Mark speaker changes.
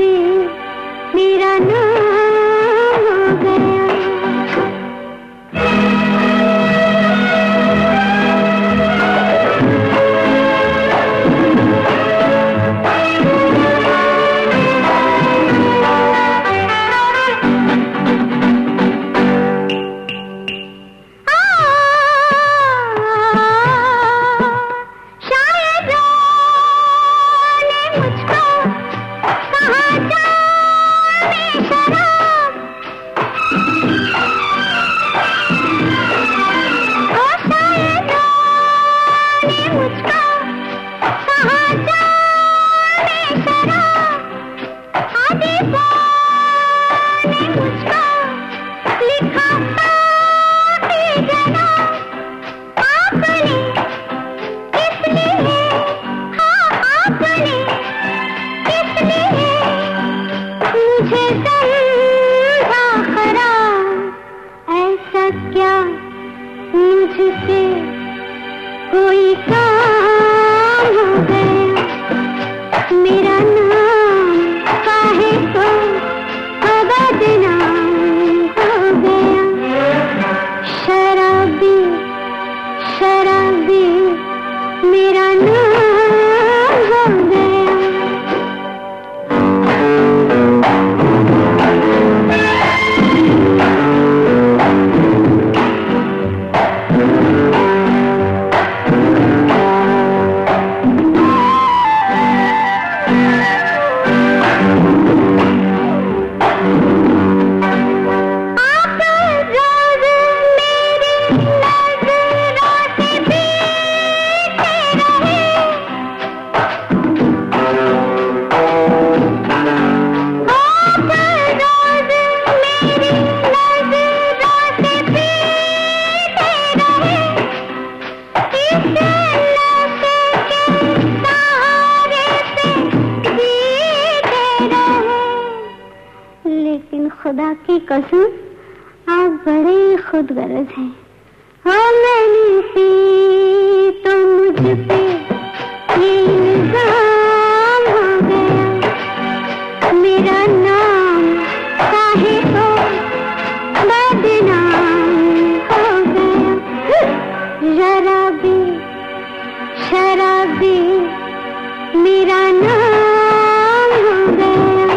Speaker 1: शराबी मेरा नाम क्या मुझसे कोई काम हो गया? मेरा नाम काहे को बदनाम हो गया? शराबी शराबी मेरा की कसम, आप बड़े खुद गरज हैं। हाँ मैंने पी तो मुझ पे हो गया। मेरा नाम बदनाम हो गया। शराबी मेरा नाम हो गया।